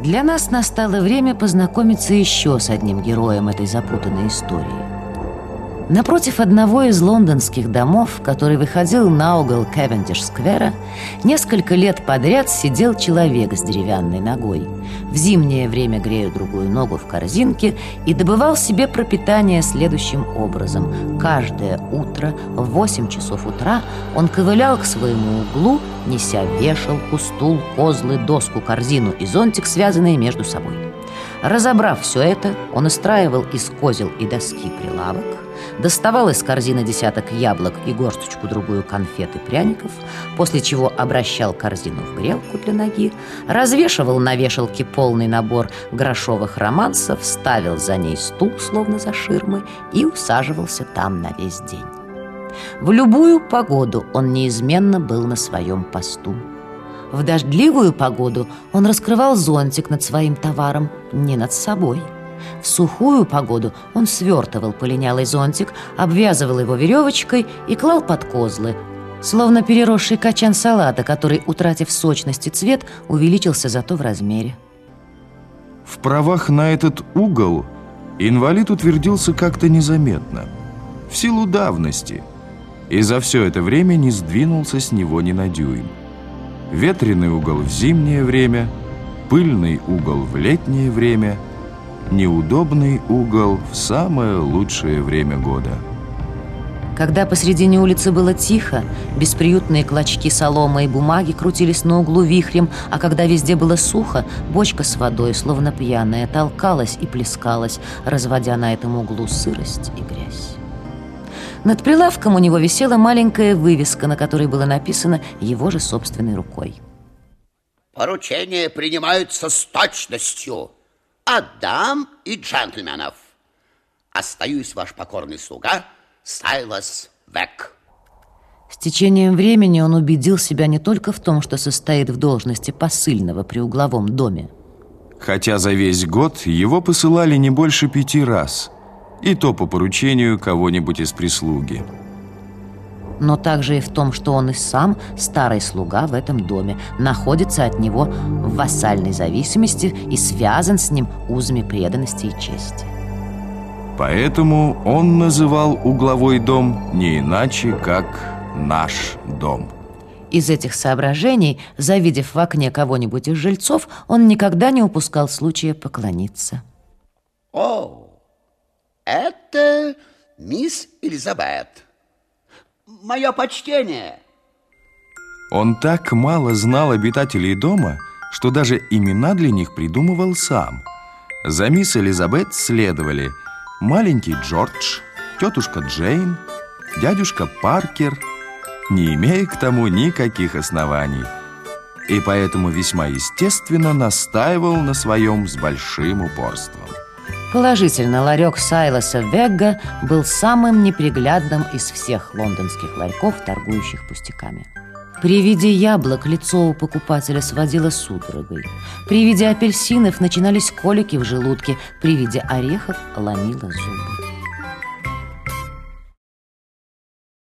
Для нас настало время познакомиться еще с одним героем этой запутанной истории – Напротив одного из лондонских домов, который выходил на угол Кевендиш-сквера, несколько лет подряд сидел человек с деревянной ногой. В зимнее время грея другую ногу в корзинке и добывал себе пропитание следующим образом. Каждое утро в 8 часов утра он ковылял к своему углу, неся вешалку, стул, козлы, доску, корзину и зонтик, связанные между собой. Разобрав все это, он устраивал из козел и доски прилавок, доставал из корзины десяток яблок и горсточку-другую конфет и пряников, после чего обращал корзину в грелку для ноги, развешивал на вешалке полный набор грошовых романсов, ставил за ней стул, словно за ширмой, и усаживался там на весь день. В любую погоду он неизменно был на своем посту. В дождливую погоду он раскрывал зонтик над своим товаром, не над собой. В сухую погоду он свертывал полинялый зонтик, обвязывал его веревочкой и клал под козлы, словно переросший качан салата, который, утратив сочность и цвет, увеличился зато в размере. В правах на этот угол инвалид утвердился как-то незаметно, в силу давности, и за все это время не сдвинулся с него ни на дюйм. Ветреный угол в зимнее время, пыльный угол в летнее время, неудобный угол в самое лучшее время года. Когда посредине улицы было тихо, бесприютные клочки соломы и бумаги крутились на углу вихрем, а когда везде было сухо, бочка с водой, словно пьяная, толкалась и плескалась, разводя на этом углу сырость и грязь. Над прилавком у него висела маленькая вывеска, на которой было написано его же собственной рукой. Поручения принимаются с точностью от дам и джентльменов. Остаюсь ваш покорный слуга Сайлас Век. С течением времени он убедил себя не только в том, что состоит в должности посыльного при угловом доме. Хотя за весь год его посылали не больше пяти раз – и то по поручению кого-нибудь из прислуги. Но также и в том, что он и сам, старый слуга в этом доме, находится от него в вассальной зависимости и связан с ним узами преданности и чести. Поэтому он называл угловой дом не иначе, как «наш дом». Из этих соображений, завидев в окне кого-нибудь из жильцов, он никогда не упускал случая поклониться. О, это мисс Элизабет. Мое почтение. Он так мало знал обитателей дома, что даже имена для них придумывал сам. За мисс Элизабет следовали маленький Джордж, тетушка Джейн, дядюшка Паркер, не имея к тому никаких оснований. И поэтому весьма естественно настаивал на своем с большим упорством. Положительно, ларек Сайлоса Вегга был самым неприглядным из всех лондонских ларьков, торгующих пустяками. При виде яблок лицо у покупателя сводило судорогой. При виде апельсинов начинались колики в желудке, при виде орехов ломило зубы.